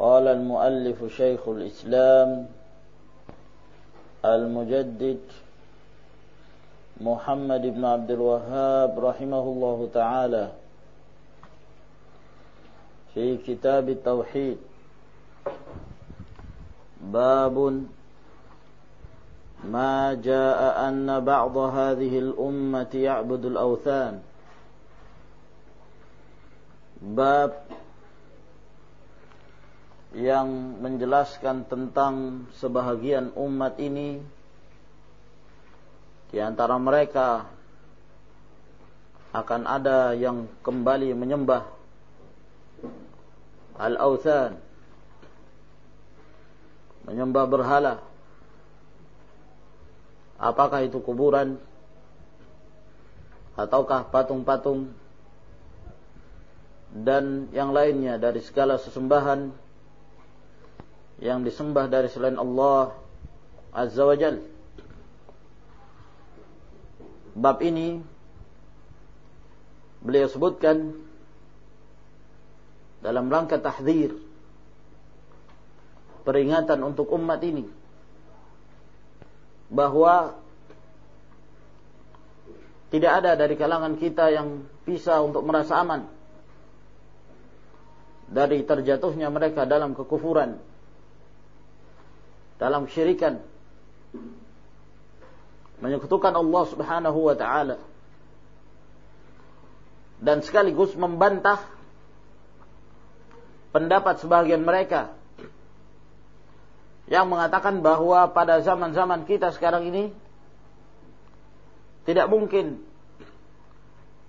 قال المؤلف شيخ الإسلام المجدد محمد بن عبد الوهاب رحمه الله تعالى في كتاب التوحيد. باب ما جاء أن بعض هذه الأمة يعبد الأوثان. باب yang menjelaskan tentang sebahagian umat ini. Di antara mereka akan ada yang kembali menyembah al-authan menyembah berhala. Apakah itu kuburan ataukah patung-patung? Dan yang lainnya dari segala sesembahan yang disembah dari selain Allah Azza wa Jal. Bab ini beliau sebutkan dalam rangka tahdzir peringatan untuk umat ini bahwa tidak ada dari kalangan kita yang bisa untuk merasa aman dari terjatuhnya mereka dalam kekufuran dalam syirikan. Menyekutukan Allah Subhanahu wa taala. Dan sekaligus membantah pendapat sebagian mereka yang mengatakan bahwa pada zaman-zaman kita sekarang ini tidak mungkin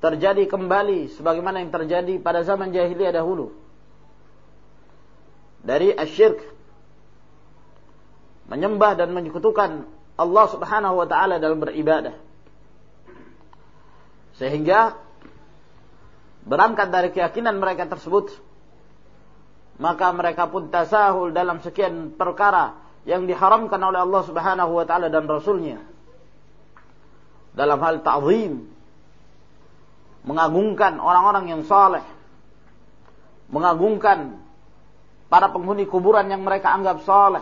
terjadi kembali sebagaimana yang terjadi pada zaman jahiliyah dahulu. Dari asyirk menyembah dan menyekutukan Allah Subhanahu wa taala dalam beribadah. Sehingga berangkat dari keyakinan mereka tersebut maka mereka pun tasahul dalam sekian perkara yang diharamkan oleh Allah Subhanahu wa taala dan rasulnya. Dalam hal ta'zim mengagungkan orang-orang yang saleh, mengagungkan para penghuni kuburan yang mereka anggap saleh,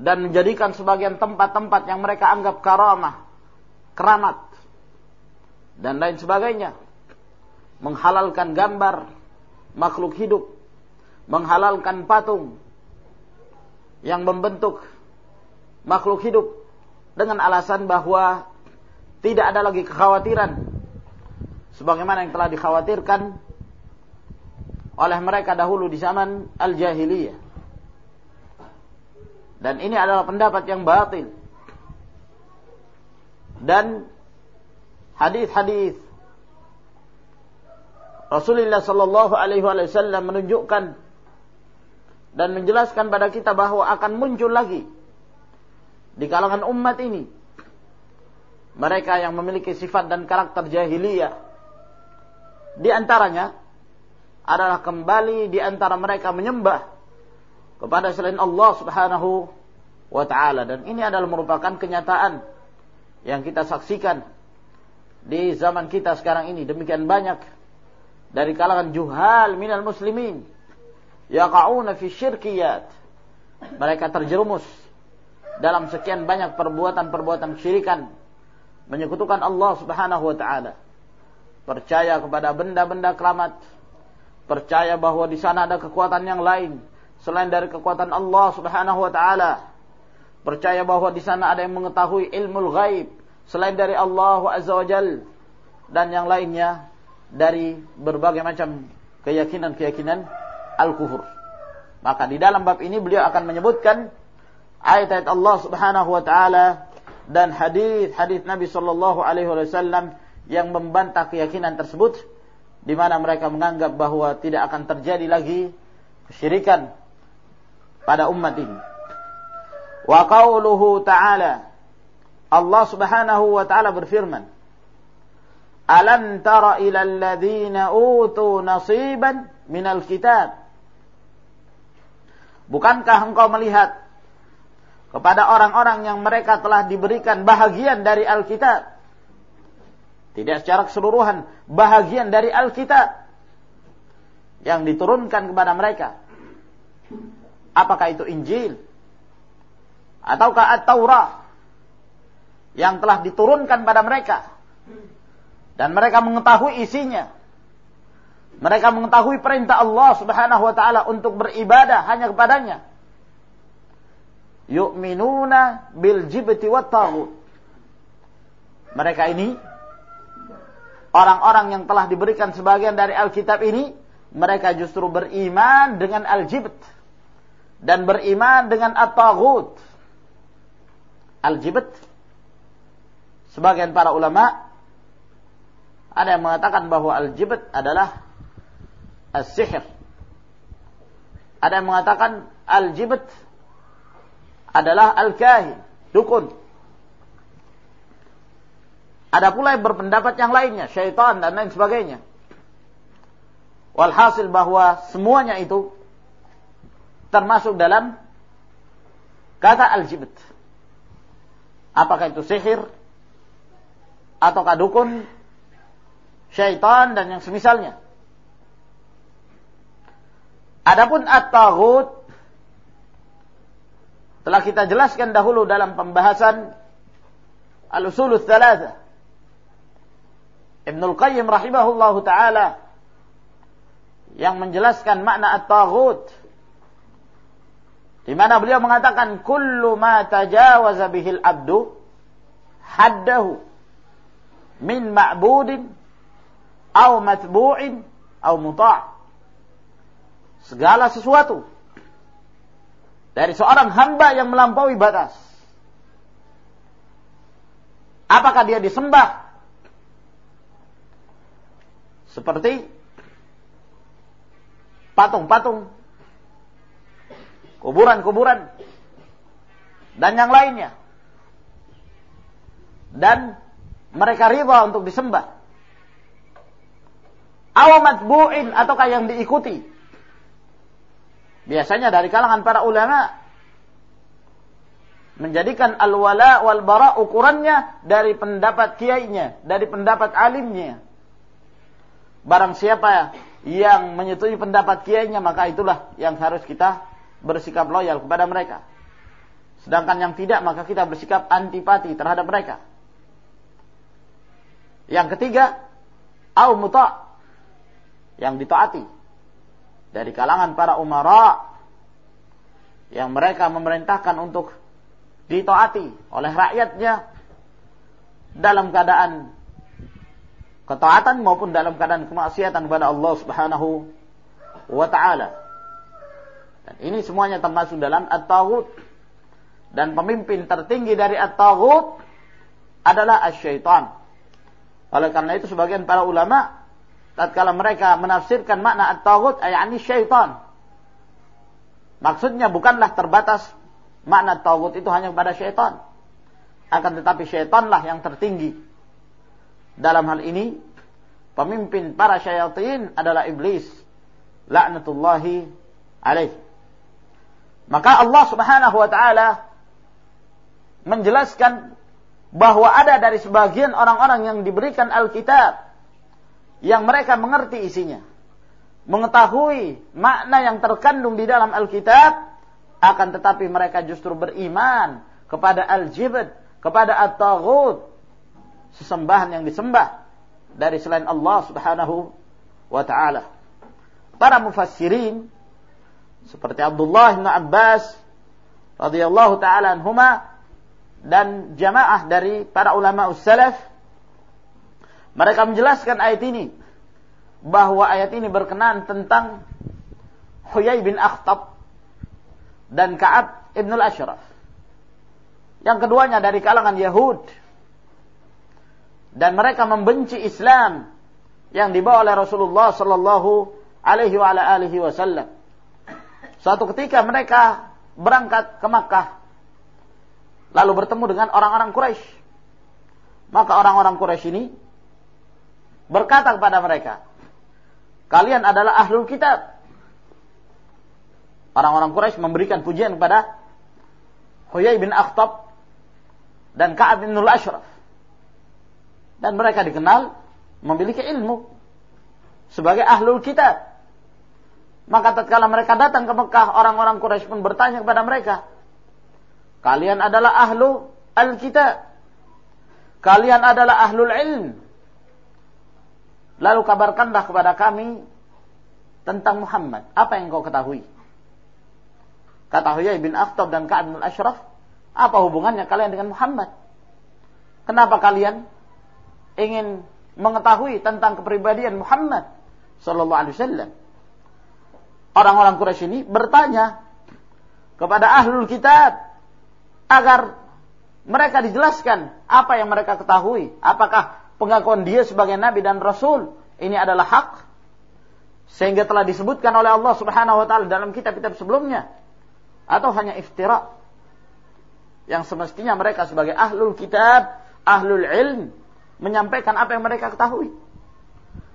dan menjadikan sebagian tempat-tempat yang mereka anggap karamah, keramat dan lain sebagainya. Menghalalkan gambar makhluk hidup, menghalalkan patung yang membentuk makhluk hidup dengan alasan bahwa tidak ada lagi kekhawatiran sebagaimana yang telah dikhawatirkan oleh mereka dahulu di zaman al-jahiliyah dan ini adalah pendapat yang batil. Dan hadis-hadis Rasulullah sallallahu alaihi wasallam menunjukkan dan menjelaskan pada kita bahwa akan muncul lagi di kalangan umat ini mereka yang memiliki sifat dan karakter jahiliyah di antaranya adalah kembali di antara mereka menyembah kepada selain Allah Subhanahu wa taala. Dan ini adalah merupakan kenyataan yang kita saksikan di zaman kita sekarang ini. Demikian banyak dari kalangan juhal minal muslimin yaqauna fi syirkiyat. Mereka terjerumus dalam sekian banyak perbuatan-perbuatan syirikan menyekutukan Allah Subhanahu wa taala. Percaya kepada benda-benda keramat. Percaya bahwa di sana ada kekuatan yang lain selain dari kekuatan Allah Subhanahu wa taala. Percaya bahwa di sana ada yang mengetahui ilmu ghaib selain dari Allah Azza wa Jal dan yang lainnya dari berbagai macam keyakinan-keyakinan al-kufur. Maka di dalam bab ini beliau akan menyebutkan ayat-ayat Allah Subhanahu wa taala dan hadis-hadis Nabi sallallahu alaihi wasallam yang membantah keyakinan tersebut di mana mereka menganggap bahwa tidak akan terjadi lagi kesyirikan pada umat ini. Wa qauluhu ta'ala Allah Subhanahu wa taala berfirman Alam tara ila alladhina utu nasiban minal kitab Bukankah engkau melihat kepada orang-orang yang mereka telah diberikan bahagian dari Alkitab? Tidak secara keseluruhan, bahagian dari Alkitab yang diturunkan kepada mereka. Apakah itu Injil? Ataukah At-Taurat yang telah diturunkan pada mereka? Dan mereka mengetahui isinya. Mereka mengetahui perintah Allah Subhanahu wa taala untuk beribadah hanya kepadanya. Yu'minuna bil jibti wat. Mereka ini orang-orang yang telah diberikan sebagian dari Alkitab ini, mereka justru beriman dengan al-jibt dan beriman dengan at-taghut. Al-jibt sebagian para ulama ada yang mengatakan bahwa al-jibt adalah as-sihir. Ada yang mengatakan al-jibt adalah al-kahin, dukun. Ada pula yang berpendapat yang lainnya, syaitan dan lain sebagainya. Walhasil bahwa semuanya itu termasuk dalam kata al-jibt. Apakah itu sihir ataukah dukun, syaitan dan yang semisalnya. Adapun at-taghut telah kita jelaskan dahulu dalam pembahasan al-usul tsalatsa. Ibnu Qayyim rahimahullahu taala yang menjelaskan makna at-taghut di mana beliau mengatakan kullu ma tajawaza bihil abdu haddahu min ma'budin au matbu'in au muta' segala sesuatu dari seorang hamba yang melampaui batas. Apakah dia disembah? Seperti patung-patung, kuburan-kuburan, dan yang lainnya. Dan mereka riba untuk disembah. Awamat bu'in ataukah yang diikuti biasanya dari kalangan para ulama menjadikan al-wala wal bara ukurannya dari pendapat kiainya, dari pendapat alimnya. Barang siapa yang menyetujui pendapat kiainya maka itulah yang harus kita bersikap loyal kepada mereka. Sedangkan yang tidak maka kita bersikap antipati terhadap mereka. Yang ketiga, au muta yang ditaati dari kalangan para umara yang mereka memerintahkan untuk ditaati oleh rakyatnya dalam keadaan ketaatan maupun dalam keadaan kemaksiatan kepada Allah Subhanahu wa taala. Dan ini semuanya termasuk dalam at-taghut. Dan pemimpin tertinggi dari at-taghut adalah asy-syaitan. Oleh karena itu sebagian para ulama tatkala mereka menafsirkan makna at-taghut ayani syaitan. Maksudnya bukanlah terbatas makna taghut itu hanya kepada syaitan. Akan tetapi syaitanlah yang tertinggi. Dalam hal ini pemimpin para syaitan adalah iblis. La'natullahi alaih. Maka Allah Subhanahu wa taala menjelaskan bahwa ada dari sebagian orang-orang yang diberikan Alkitab yang mereka mengerti isinya, mengetahui makna yang terkandung di dalam Alkitab, akan tetapi mereka justru beriman kepada al-jibt, kepada at-taghut, sesembahan yang disembah dari selain Allah Subhanahu wa taala. Para mufassirin seperti Abdullah bin Abbas radhiyallahu taala anhuma dan jamaah dari para ulama salaf mereka menjelaskan ayat ini bahwa ayat ini berkenaan tentang Huyai bin Akhtab dan Ka'ab ibn al-Ashraf. Yang keduanya dari kalangan Yahud. Dan mereka membenci Islam yang dibawa oleh Rasulullah sallallahu alaihi wa alihi wasallam. Suatu ketika mereka berangkat ke Makkah lalu bertemu dengan orang-orang Quraisy. Maka orang-orang Quraisy ini berkata kepada mereka, "Kalian adalah ahlul kitab." Orang-orang Quraisy memberikan pujian kepada Huyai bin Akhtab dan Ka'ab bin Ashraf. Dan mereka dikenal memiliki ilmu sebagai ahlul kitab. Maka tatkala mereka datang ke Mekah, orang-orang Quraisy pun bertanya kepada mereka, "Kalian adalah ahlu al-kitab. Kalian adalah ahlul ilm. Lalu kabarkanlah kepada kami tentang Muhammad. Apa yang kau ketahui?" Kata Huyai bin Akhtab dan Ka'ab bin Ashraf, apa hubungannya kalian dengan Muhammad? Kenapa kalian ingin mengetahui tentang kepribadian Muhammad sallallahu alaihi wasallam? Orang-orang Quraisy ini bertanya kepada ahlul kitab agar mereka dijelaskan apa yang mereka ketahui, apakah pengakuan dia sebagai nabi dan rasul ini adalah hak? Sehingga telah disebutkan oleh Allah Subhanahu wa taala dalam kitab-kitab sebelumnya. Atau hanya iftira yang semestinya mereka sebagai ahlul kitab, ahlul ilm menyampaikan apa yang mereka ketahui.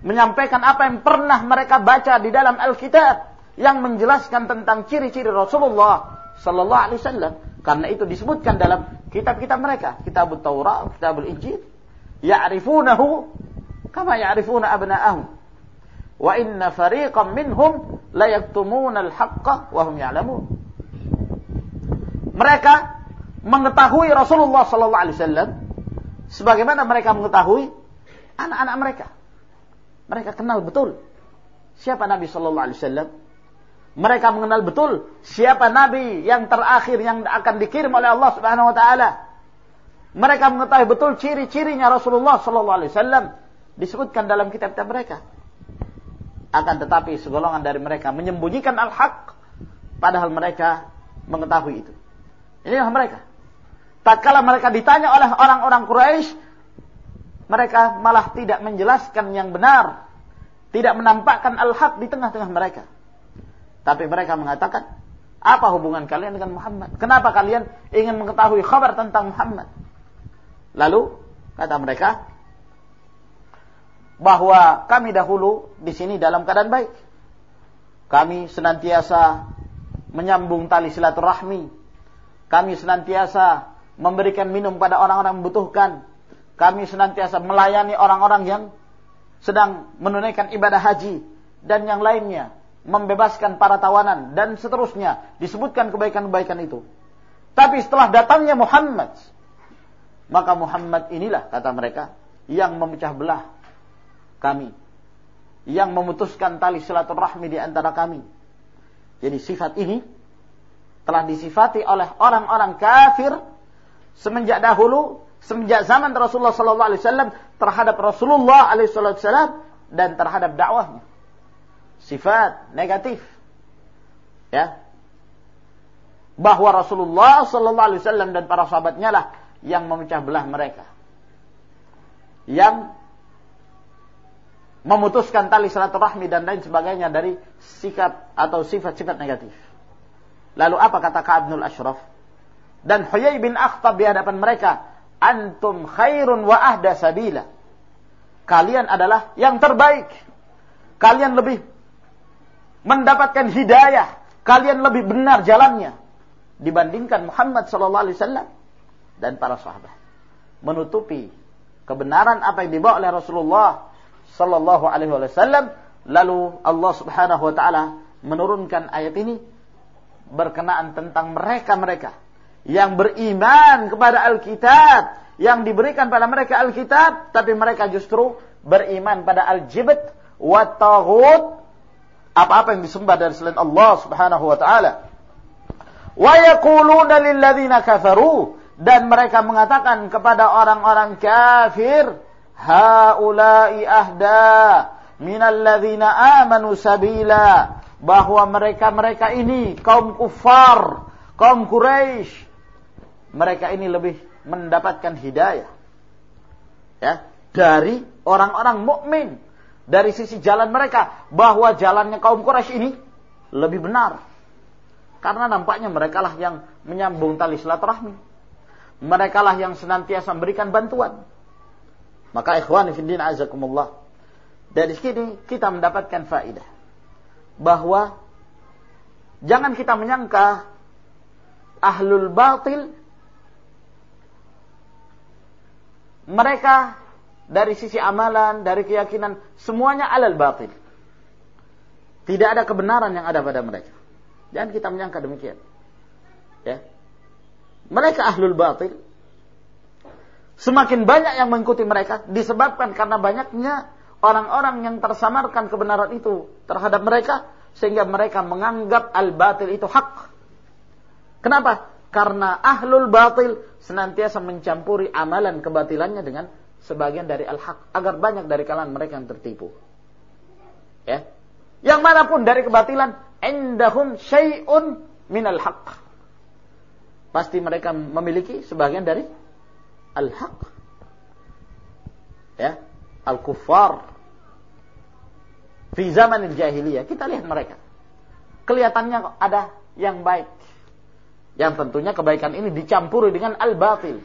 Menyampaikan apa yang pernah mereka baca di dalam Alkitab yang menjelaskan tentang ciri-ciri Rasulullah sallallahu alaihi wasallam. Karena itu disebutkan dalam kitab-kitab mereka, kitab Taurat, kitab Injil. Ya'rifunahu kama ya'rifuna abna'ahum. Wa inna fariqan minhum la yaktumuna al-haqqa wa hum ya'lamun mereka mengetahui Rasulullah sallallahu alaihi wasallam sebagaimana mereka mengetahui anak-anak mereka. Mereka kenal betul siapa Nabi sallallahu alaihi wasallam. Mereka mengenal betul siapa nabi yang terakhir yang akan dikirim oleh Allah Subhanahu wa taala. Mereka mengetahui betul ciri-cirinya Rasulullah sallallahu alaihi wasallam disebutkan dalam kitab-kitab mereka. Akan tetapi segolongan dari mereka menyembunyikan al-haq padahal mereka mengetahui itu. Inilah mereka. Tatkala mereka ditanya oleh orang-orang Quraisy, mereka malah tidak menjelaskan yang benar, tidak menampakkan al-haq di tengah-tengah mereka. Tapi mereka mengatakan, apa hubungan kalian dengan Muhammad? Kenapa kalian ingin mengetahui kabar tentang Muhammad? Lalu kata mereka bahwa kami dahulu di sini dalam keadaan baik. Kami senantiasa menyambung tali silaturahmi kami senantiasa memberikan minum pada orang-orang membutuhkan. Kami senantiasa melayani orang-orang yang sedang menunaikan ibadah haji dan yang lainnya, membebaskan para tawanan dan seterusnya. Disebutkan kebaikan-kebaikan itu. Tapi setelah datangnya Muhammad, maka Muhammad inilah kata mereka yang memecah belah kami, yang memutuskan tali silaturahmi di antara kami. Jadi sifat ini telah disifati oleh orang-orang kafir semenjak dahulu, semenjak zaman Rasulullah sallallahu alaihi wasallam terhadap Rasulullah alaihi wasallam dan terhadap dakwahnya. Sifat negatif. Ya. Bahwa Rasulullah sallallahu alaihi wasallam dan para sahabatnya lah yang memecah belah mereka. Yang memutuskan tali silaturahmi dan lain sebagainya dari sikap atau sifat-sifat negatif. Lalu apa kata Ka'ab Ashraf? Dan Huyai bin Akhtab di hadapan mereka, antum khairun wa ahda sabila. Kalian adalah yang terbaik. Kalian lebih mendapatkan hidayah. Kalian lebih benar jalannya dibandingkan Muhammad sallallahu alaihi wasallam dan para sahabat. Menutupi kebenaran apa yang dibawa oleh Rasulullah sallallahu alaihi wasallam lalu Allah Subhanahu wa taala menurunkan ayat ini berkenaan tentang mereka-mereka yang beriman kepada Alkitab, yang diberikan pada mereka Alkitab, tapi mereka justru beriman pada Al-Jibt wa apa-apa yang disembah dari selain Allah Subhanahu wa taala. Wa yaquluna lil ladzina kafaru. Dan mereka mengatakan kepada orang-orang kafir, haula'i ahda minal ladzina amanu sabila. Bahwa mereka-mereka ini kaum kufar, kaum Quraisy. Mereka ini lebih mendapatkan hidayah ya dari orang-orang mukmin dari sisi jalan mereka bahwa jalannya kaum Quraisy ini lebih benar. Karena nampaknya mereka lah yang menyambung tali silaturahmi. Mereka lah yang senantiasa memberikan bantuan. Maka ikhwan fiddin azakumullah. Dari sini kita mendapatkan faidah bahwa jangan kita menyangka ahlul batil mereka dari sisi amalan, dari keyakinan, semuanya alal batil. Tidak ada kebenaran yang ada pada mereka. Jangan kita menyangka demikian. Ya. Mereka ahlul batil. Semakin banyak yang mengikuti mereka disebabkan karena banyaknya orang-orang yang tersamarkan kebenaran itu terhadap mereka sehingga mereka menganggap al-batil itu hak. Kenapa? Karena ahlul batil senantiasa mencampuri amalan kebatilannya dengan sebagian dari al-haq agar banyak dari kalangan mereka yang tertipu. Ya. Yang mana pun dari kebatilan, indahum syai'un al haq. Pasti mereka memiliki sebagian dari al-haq. Ya, al-kuffar. Fi zaman jahiliyah, kita lihat mereka. Kelihatannya ada yang baik. Yang tentunya kebaikan ini dicampuri dengan al-batil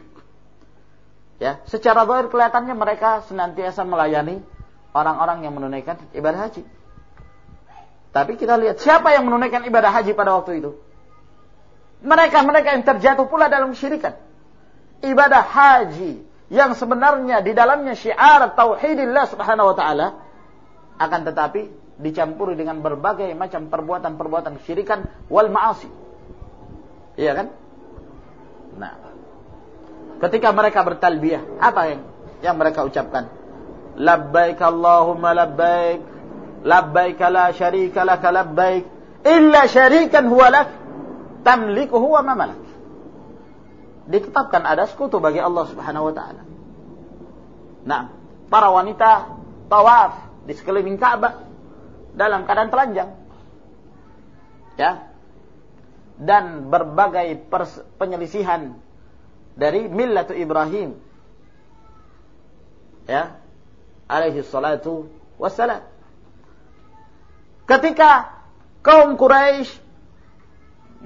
Ya, secara zahir kelihatannya mereka senantiasa melayani orang-orang yang menunaikan ibadah haji. Tapi kita lihat siapa yang menunaikan ibadah haji pada waktu itu? Mereka-mereka yang terjatuh pula dalam syirikan. Ibadah haji yang sebenarnya di dalamnya syiar tauhidillah subhanahu wa ta'ala akan tetapi dicampuri dengan berbagai macam perbuatan-perbuatan syirikan wal ma'asi. Iya kan? Nah, Ketika mereka bertalbiyah, apa yang yang mereka ucapkan? Labbaik Allahumma labbaik. Labbaik la syarika laka labbaik. Illa syarikan huwa lak. Tamliku huwa ma malak. Ditetapkan ada sekutu bagi Allah Subhanahu wa taala. Nah, para wanita tawaf di sekeliling Ka'bah dalam keadaan telanjang. Ya. Dan berbagai penyelisihan dari millatu Ibrahim. Ya. Alaihi salatu wassalam. Ketika kaum Quraisy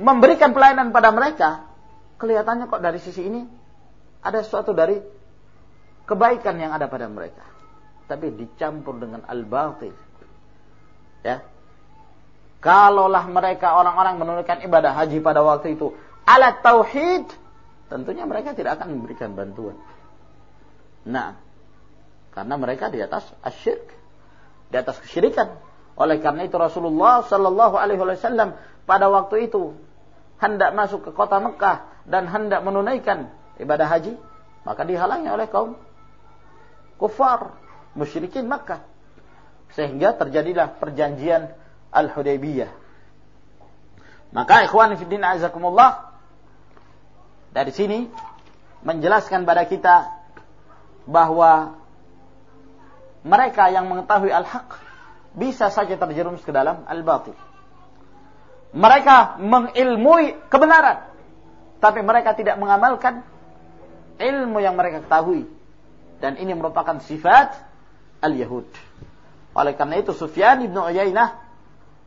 memberikan pelayanan pada mereka, kelihatannya kok dari sisi ini ada sesuatu dari kebaikan yang ada pada mereka. Tapi dicampur dengan al-batil. Ya. Kalaulah mereka orang-orang menunaikan ibadah haji pada waktu itu alat tauhid, tentunya mereka tidak akan memberikan bantuan. Nah, karena mereka di atas asyirk, di atas kesyirikan. Oleh karena itu Rasulullah Shallallahu Alaihi Wasallam pada waktu itu hendak masuk ke kota Mekah dan hendak menunaikan ibadah haji, maka dihalangi oleh kaum kufar musyrikin Mekah. Sehingga terjadilah perjanjian Al-Hudaybiyah. Maka ikhwan fillah azakumullah dari sini menjelaskan pada kita bahwa mereka yang mengetahui al-haq bisa saja terjerumus ke dalam al-batil. Mereka mengilmui kebenaran, tapi mereka tidak mengamalkan ilmu yang mereka ketahui. Dan ini merupakan sifat al-Yahud. Oleh karena itu Sufyan ibn Uyainah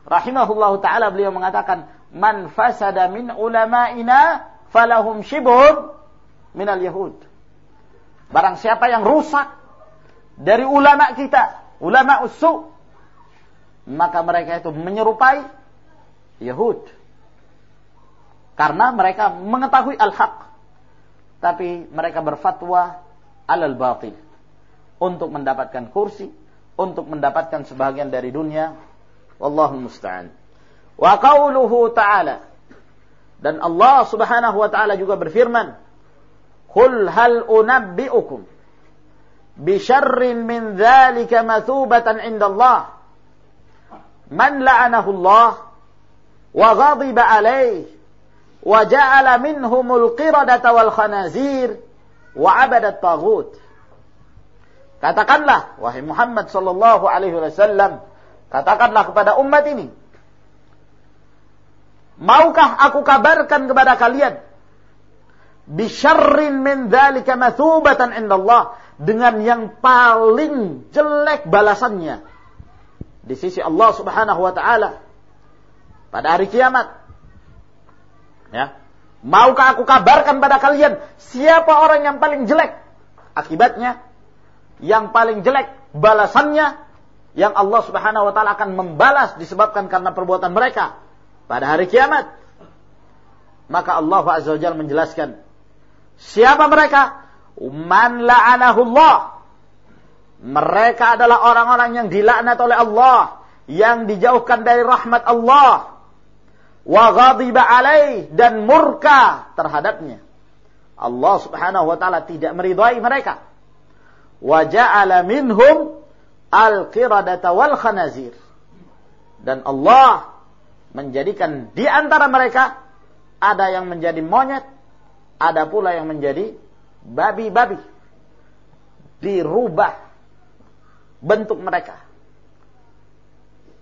rahimahullahu taala beliau mengatakan, "Man fasada min ulama'ina falahum shibhun minal yahud. Barang siapa yang rusak dari ulama kita, ulama usu, maka mereka itu menyerupai Yahud. Karena mereka mengetahui al-haq. Tapi mereka berfatwa alal batil. Untuk mendapatkan kursi, untuk mendapatkan sebagian dari dunia. Wallahu musta'an. Wa qawluhu ta'ala. Dan Allah Subhanahu wa taala juga berfirman, "Qul hal unabbi'ukum bi syarrin min dzalika mathubatan 'inda Allah man la'anahu Allah wa ghadiba alaih wa ja'ala minhumul qiradata wal khanazir wa abadat taghut. Katakanlah wahai Muhammad sallallahu alaihi wasallam, katakanlah kepada umat ini, maukah aku kabarkan kepada kalian bisyarrin min dzalika mathubatan indallah dengan yang paling jelek balasannya di sisi Allah Subhanahu wa taala pada hari kiamat. Ya. Maukah aku kabarkan pada kalian siapa orang yang paling jelek akibatnya? Yang paling jelek balasannya yang Allah Subhanahu wa taala akan membalas disebabkan karena perbuatan mereka pada hari kiamat. Maka Allah Azza wa Jalla menjelaskan siapa mereka? Man la'anahullah mereka adalah orang-orang yang dilaknat oleh Allah, yang dijauhkan dari rahmat Allah. Wa ghadiba alaih dan murka terhadapnya. Allah Subhanahu wa taala tidak meridai mereka. Wa ja'ala minhum al-qiradata wal khanazir. Dan Allah menjadikan di antara mereka ada yang menjadi monyet, ada pula yang menjadi babi-babi. Dirubah bentuk mereka.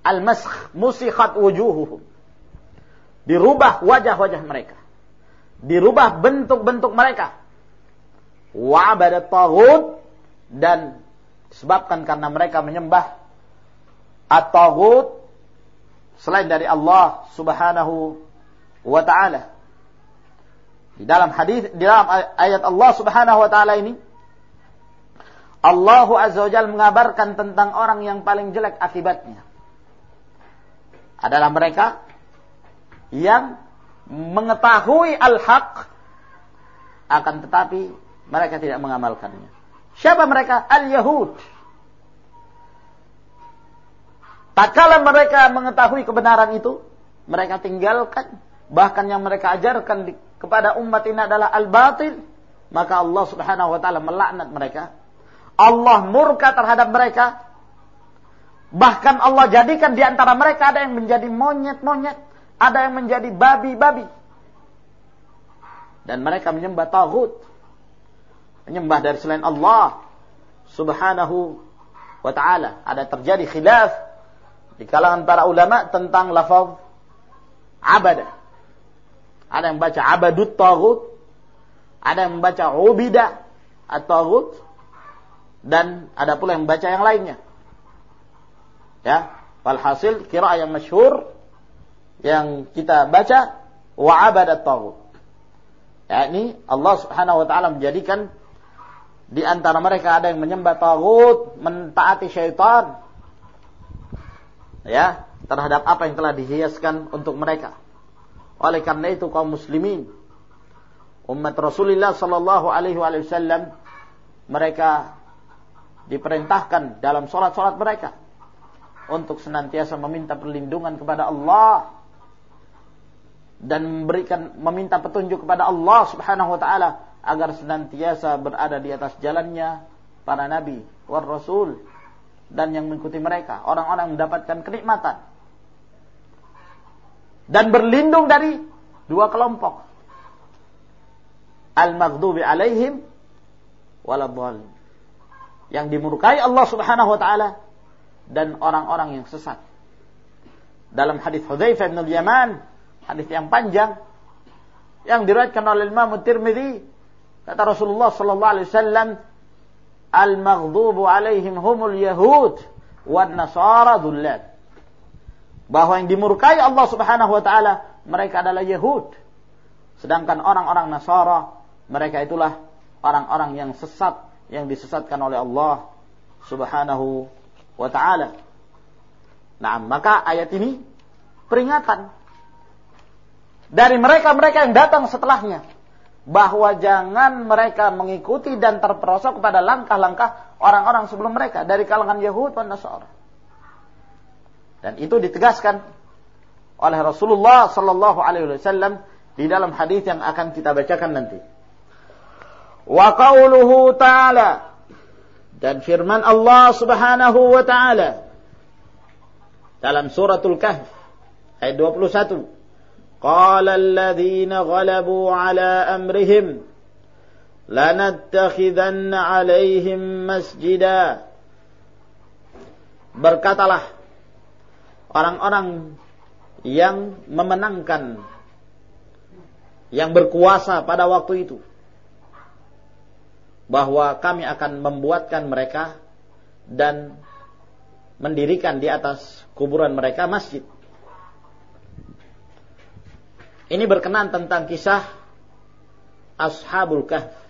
Al-maskh musikhat wujuhuhum. Dirubah wajah-wajah mereka. Dirubah bentuk-bentuk mereka. Wa abadat taghut dan disebabkan karena mereka menyembah at-taghut selain dari Allah Subhanahu wa taala. Di dalam hadis di dalam ayat Allah Subhanahu wa taala ini Allah Azza wa Jalla mengabarkan tentang orang yang paling jelek akibatnya. Adalah mereka yang mengetahui al-haq akan tetapi mereka tidak mengamalkannya. Siapa mereka? Al-Yahud. Tak kala mereka mengetahui kebenaran itu, mereka tinggalkan. Bahkan yang mereka ajarkan di, kepada umat ini adalah al-batil. Maka Allah subhanahu wa ta'ala melaknat mereka Allah murka terhadap mereka. Bahkan Allah jadikan di antara mereka ada yang menjadi monyet-monyet, ada yang menjadi babi-babi. Dan mereka menyembah tagut. Menyembah dari selain Allah subhanahu wa ta'ala. Ada terjadi khilaf di kalangan para ulama tentang lafaz abada. Ada yang baca abadut tagut. Ada yang membaca ubida at-tagut dan ada pula yang membaca yang lainnya. Ya, walhasil kira yang masyhur yang kita baca wa abadat taghut. Ya, ini Allah Subhanahu wa taala menjadikan di antara mereka ada yang menyembah tagut, mentaati syaitan. Ya, terhadap apa yang telah dihiaskan untuk mereka. Oleh karena itu kaum muslimin umat Rasulullah sallallahu alaihi wasallam mereka diperintahkan dalam sholat-sholat mereka untuk senantiasa meminta perlindungan kepada Allah dan memberikan meminta petunjuk kepada Allah Subhanahu wa taala agar senantiasa berada di atas jalannya para nabi war rasul dan yang mengikuti mereka orang-orang mendapatkan kenikmatan. Dan berlindung dari dua kelompok. Al-maghdubi alaihim waladhdallin. Yang dimurkai Allah Subhanahu wa taala dan orang-orang yang sesat. Dalam hadis Hudzaifah bin Yaman, hadis yang panjang yang diriwayatkan oleh Imam Tirmizi, kata Rasulullah sallallahu alaihi wasallam, "Al-maghdubu alaihim humul yahud wan nasara dhullal." Bahwa yang dimurkai Allah Subhanahu wa taala mereka adalah Yahud. Sedangkan orang-orang Nasara mereka itulah orang-orang yang sesat yang disesatkan oleh Allah Subhanahu wa taala. Nah, maka ayat ini peringatan dari mereka-mereka yang datang setelahnya bahwa jangan mereka mengikuti dan terperosok kepada langkah-langkah orang-orang sebelum mereka dari kalangan Yahud dan Nasara. Dan itu ditegaskan oleh Rasulullah sallallahu alaihi wasallam di dalam hadis yang akan kita bacakan nanti. Wa qauluhu ta'ala dan firman Allah Subhanahu wa taala dalam suratul Kahf ayat 21. Qala alladhina ghalabu ala amrihim lanattakhidanna alaihim masjida. Berkatalah orang-orang yang memenangkan yang berkuasa pada waktu itu bahwa kami akan membuatkan mereka dan mendirikan di atas kuburan mereka masjid. Ini berkenan tentang kisah Ashabul Kahf.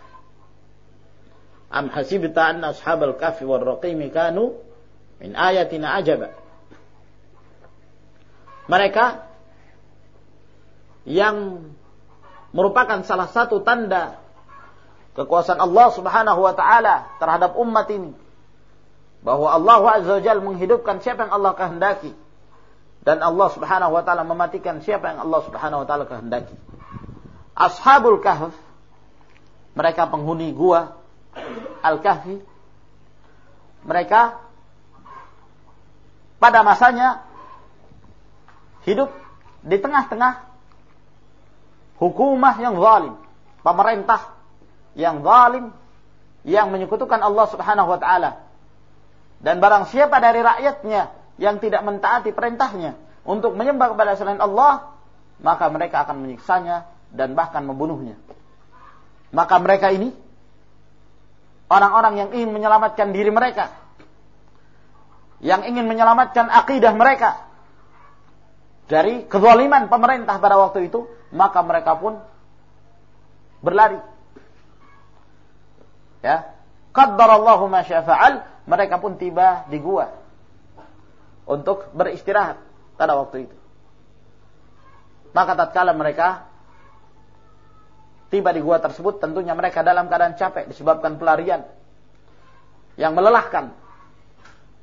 Am hasibta anna ashabul kahfi wal raqimi kanu min ayatina ajaba. Mereka yang merupakan salah satu tanda kekuasaan Allah Subhanahu wa taala terhadap umat ini bahwa Allah Azza wa Jalla menghidupkan siapa yang Allah kehendaki dan Allah Subhanahu wa taala mematikan siapa yang Allah Subhanahu wa taala kehendaki. Ashabul Kahf mereka penghuni gua Al-Kahfi mereka pada masanya hidup di tengah-tengah hukumah yang zalim, pemerintah yang zalim yang menyekutukan Allah Subhanahu wa taala dan barang siapa dari rakyatnya yang tidak mentaati perintahnya untuk menyembah kepada selain Allah, maka mereka akan menyiksanya dan bahkan membunuhnya. Maka mereka ini orang-orang yang ingin menyelamatkan diri mereka, yang ingin menyelamatkan akidah mereka dari kezaliman pemerintah pada waktu itu, maka mereka pun berlari. Ya, qaddarallahu ma syafa'al mereka pun tiba di gua untuk beristirahat pada waktu itu. Maka tatkala mereka tiba di gua tersebut, tentunya mereka dalam keadaan capek disebabkan pelarian yang melelahkan.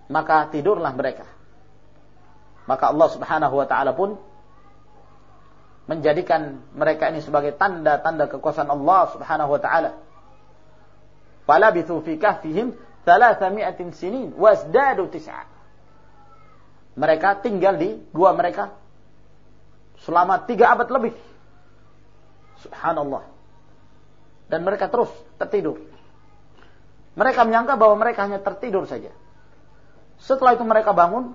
Maka tidurlah mereka. Maka Allah Subhanahu wa taala pun menjadikan mereka ini sebagai tanda-tanda kekuasaan Allah Subhanahu wa taala. Fala fi kahfihim Thalathami'atin sinin wasdadu tis'a. Mereka tinggal di gua mereka selama tiga abad lebih. Subhanallah. Dan mereka terus tertidur. Mereka menyangka bahwa mereka hanya tertidur saja. Setelah itu mereka bangun.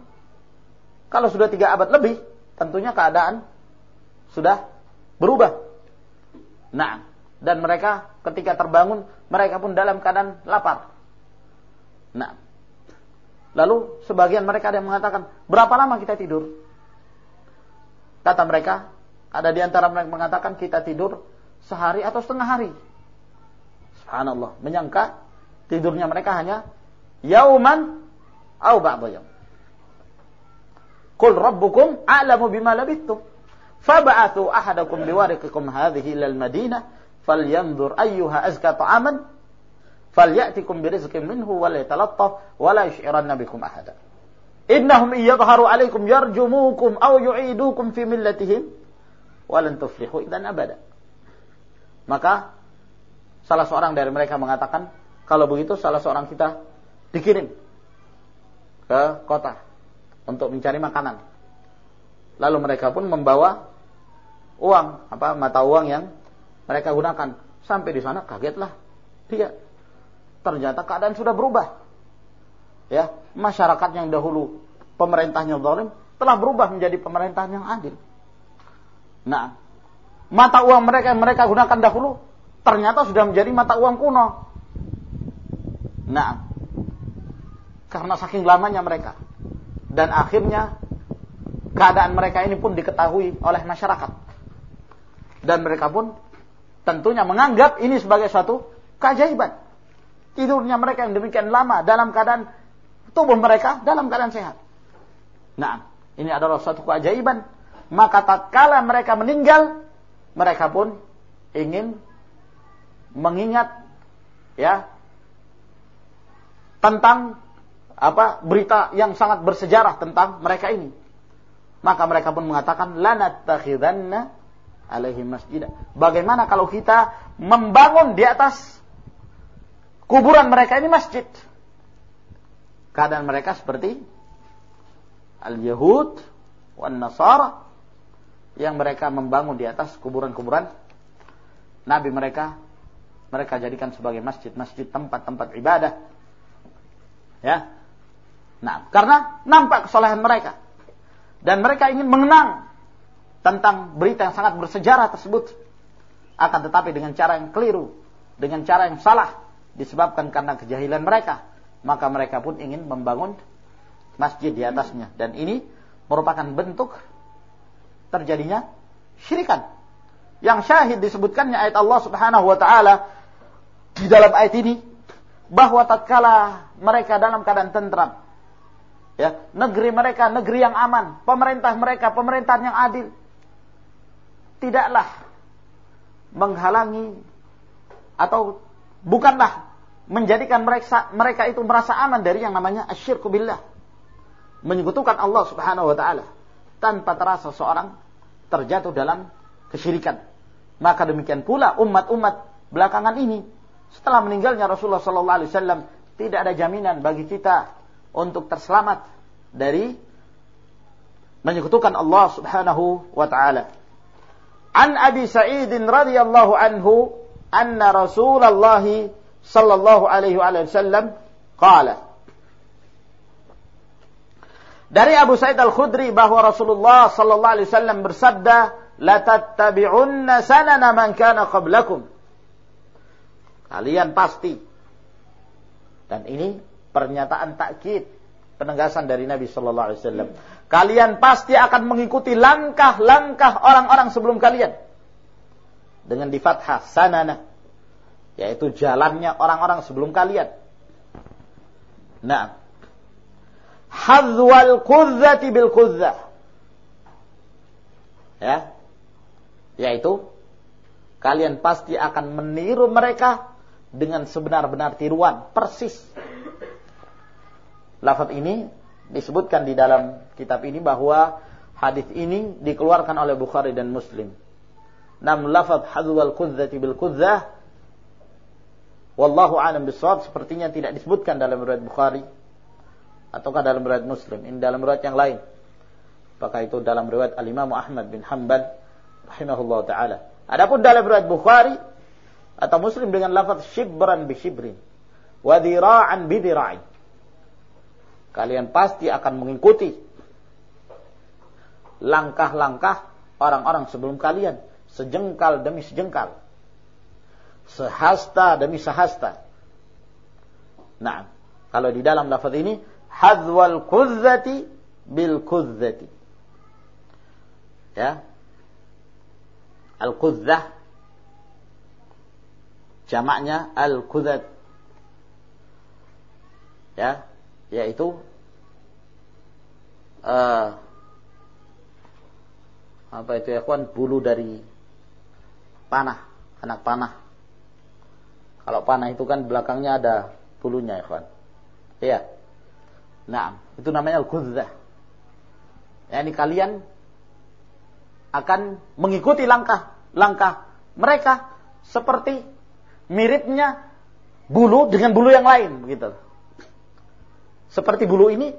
Kalau sudah tiga abad lebih, tentunya keadaan sudah berubah. Nah, dan mereka ketika terbangun, mereka pun dalam keadaan lapar. Nah, lalu sebagian mereka ada yang mengatakan, berapa lama kita tidur? Kata mereka, ada di antara mereka mengatakan kita tidur sehari atau setengah hari. Subhanallah, menyangka tidurnya mereka hanya yauman au ba'da yaum. Qul rabbukum a'lamu bima labithtum. Fab'athu ahadakum biwariqikum hadhihi ila al-Madinah falyanzur ayyuha azka ta'aman falyatikum birizqin minhu wa la yatalattaf wa la yush'iranna bikum ahada. Innahum iyadharu alaikum yarjumukum aw yu'idukum fi millatihim wa lan tuflihu abada. Maka salah seorang dari mereka mengatakan, kalau begitu salah seorang kita dikirim ke kota untuk mencari makanan. Lalu mereka pun membawa uang, apa mata uang yang mereka gunakan. Sampai di sana kagetlah dia ternyata keadaan sudah berubah. Ya, masyarakat yang dahulu pemerintahnya zalim telah berubah menjadi pemerintahan yang adil. Nah, mata uang mereka yang mereka gunakan dahulu ternyata sudah menjadi mata uang kuno. Nah, karena saking lamanya mereka dan akhirnya keadaan mereka ini pun diketahui oleh masyarakat dan mereka pun tentunya menganggap ini sebagai suatu keajaiban tidurnya mereka yang demikian lama dalam keadaan tubuh mereka dalam keadaan sehat. Nah, ini adalah suatu keajaiban. Maka tatkala mereka meninggal, mereka pun ingin mengingat ya tentang apa berita yang sangat bersejarah tentang mereka ini. Maka mereka pun mengatakan lanattakhidanna alaihi masjid. Bagaimana kalau kita membangun di atas kuburan mereka ini masjid. Keadaan mereka seperti al-Yahud wan Nasara yang mereka membangun di atas kuburan-kuburan nabi mereka. Mereka jadikan sebagai masjid-masjid tempat-tempat ibadah. Ya. Nah karena nampak kesalahan mereka. Dan mereka ingin mengenang tentang berita yang sangat bersejarah tersebut. Akan tetapi dengan cara yang keliru dengan cara yang salah disebabkan karena kejahilan mereka maka mereka pun ingin membangun masjid di atasnya. Dan ini merupakan bentuk terjadinya syirikan. Yang syahid disebutkannya ayat Allah Subhanahu wa taala di dalam ayat ini bahwa tatkala mereka dalam keadaan tentram ya negeri mereka negeri yang aman pemerintah mereka pemerintahan yang adil tidaklah menghalangi atau bukanlah menjadikan mereka mereka itu merasa aman dari yang namanya asyirku billah. Menyekutukan Allah Subhanahu wa taala tanpa terasa seorang terjatuh dalam kesyirikan. Maka demikian pula umat-umat belakangan ini setelah meninggalnya Rasulullah sallallahu alaihi wasallam tidak ada jaminan bagi kita untuk terselamat dari menyekutukan Allah Subhanahu wa taala. An Abi Sa'id radhiyallahu anhu anna Rasulullah sallallahu alaihi wasallam qala. Dari Abu Sa'id Al-Khudri bahwa Rasulullah sallallahu alaihi wasallam bersabda la tattabi'unna sanana man kana qablakum. Kalian pasti. Dan ini pernyataan takkid penegasan dari Nabi sallallahu alaihi wasallam. Kalian pasti akan mengikuti langkah-langkah orang-orang sebelum kalian. Dengan di fathah sanana yaitu jalannya orang-orang sebelum kalian. Nah, hadzwal kuzzati bil kuzzah. Ya. Yaitu kalian pasti akan meniru mereka dengan sebenar-benar tiruan, persis. Lafaz ini disebutkan di dalam kitab ini bahwa hadis ini dikeluarkan oleh Bukhari dan Muslim. Nam lafaz hadzwal kuzzati bil kuzzah Wallahu alam bisawab sepertinya tidak disebutkan dalam riwayat Bukhari ataukah dalam riwayat Muslim. Ini dalam riwayat yang lain. Apakah itu dalam riwayat Al-Imam Ahmad bin Hanbal rahimahullah taala. Adapun dalam riwayat Bukhari atau Muslim dengan lafaz shibran bi shibrin wa dhira'an bi dhira'in. Kalian pasti akan mengikuti langkah-langkah orang-orang sebelum kalian sejengkal demi sejengkal sehasta demi sehasta. Nah, kalau di dalam lafaz ini hadzwal kuzzati bil kuzzati. Ya. Al-kuzzah jamaknya al-kuzzat. Ya, yaitu uh, apa itu ya kawan bulu dari panah, anak panah. Kalau panah itu kan belakangnya ada bulunya, ya kawan. Iya. Nah, itu namanya al-qudzah. Ya, ini kalian akan mengikuti langkah-langkah mereka seperti miripnya bulu dengan bulu yang lain, begitu. Seperti bulu ini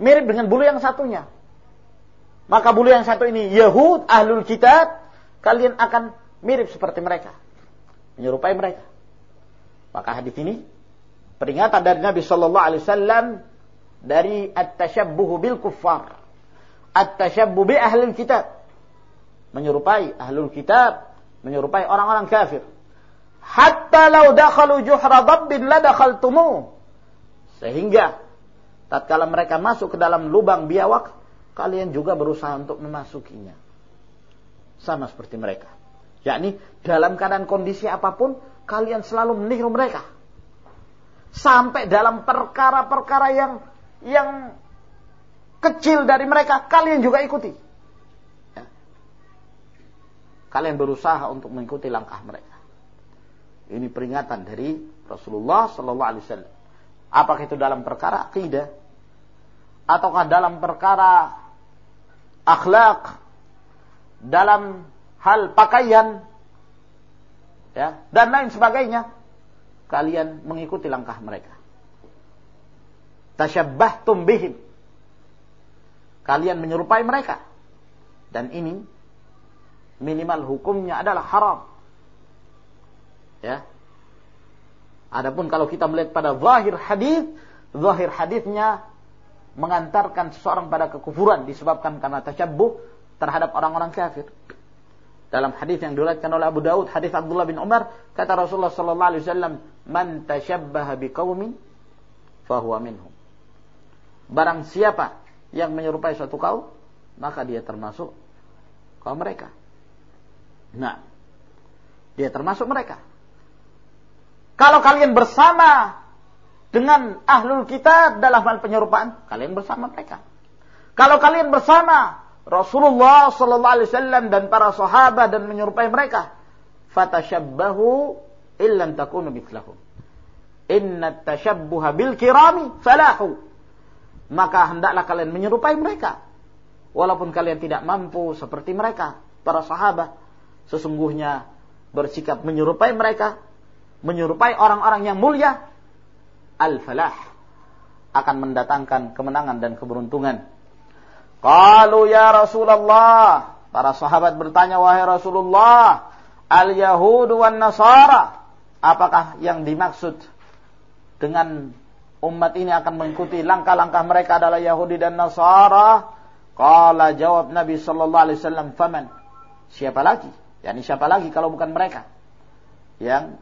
mirip dengan bulu yang satunya. Maka bulu yang satu ini Yahud, ahlul kitab, kalian akan mirip seperti mereka. Menyerupai mereka. Maka hadis ini peringatan dari Nabi Shallallahu Alaihi Wasallam dari at-tashabbuh bil kuffar, at-tashabbuh bi ahli kitab, menyerupai ahlul kitab, menyerupai orang-orang kafir. Hatta lau dakhalu juhra dabbin la dakhaltumu. Sehingga tatkala mereka masuk ke dalam lubang biawak, kalian juga berusaha untuk memasukinya. Sama seperti mereka. Yakni dalam keadaan kondisi apa pun, kalian selalu meniru mereka. Sampai dalam perkara-perkara yang yang kecil dari mereka, kalian juga ikuti. Ya. Kalian berusaha untuk mengikuti langkah mereka. Ini peringatan dari Rasulullah Sallallahu Alaihi Wasallam. Apakah itu dalam perkara akidah, ataukah dalam perkara akhlak, dalam hal pakaian, ya dan lain sebagainya kalian mengikuti langkah mereka tasyabbahtum bihim kalian menyerupai mereka. Dan ini minimal hukumnya adalah haram. Ya. Adapun kalau kita melihat pada zahir hadis, zahir hadisnya mengantarkan seseorang pada kekufuran disebabkan karena tasyabbuh terhadap orang-orang kafir. Dalam hadis yang diriwayatkan oleh Abu Daud, hadis Abdullah bin Umar, kata Rasulullah sallallahu alaihi wasallam, "Man tashabbaha biqaumin fahuwa minhum." Barang siapa yang menyerupai suatu kaum, maka dia termasuk kaum mereka. Nah, dia termasuk mereka. Kalau kalian bersama dengan ahlul kitab dalam hal penyerupaan, kalian bersama mereka. Kalau kalian bersama Rasulullah sallallahu alaihi wasallam dan para sahabat dan menyerupai mereka. Fatashabbahu illam takunu mithlahum. Inna tashabbuha bil kirami falahu. Maka hendaklah kalian menyerupai mereka. Walaupun kalian tidak mampu seperti mereka, para sahabat sesungguhnya bersikap menyerupai mereka, menyerupai orang-orang yang mulia, al-falah akan mendatangkan kemenangan dan keberuntungan Qalu ya Rasulullah. Para sahabat bertanya, wahai Rasulullah, al-Yahudu wan Nasara. Apakah yang dimaksud dengan umat ini akan mengikuti langkah-langkah mereka adalah Yahudi dan Nasara? Qala jawab Nabi sallallahu alaihi wasallam, "Faman?" Siapa lagi? Yani siapa lagi kalau bukan mereka? Yang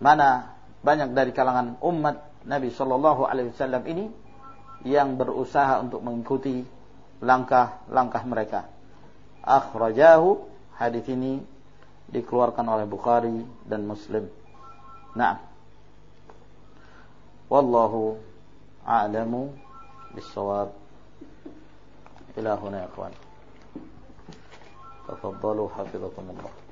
mana banyak dari kalangan umat Nabi sallallahu alaihi wasallam ini yang berusaha untuk mengikuti langkah-langkah mereka. Akhrajahu hadis ini dikeluarkan oleh Bukhari dan Muslim. Nah. Wallahu a'lamu bis-shawab. Ila huna ya. Tafaddalu hafizakumullah.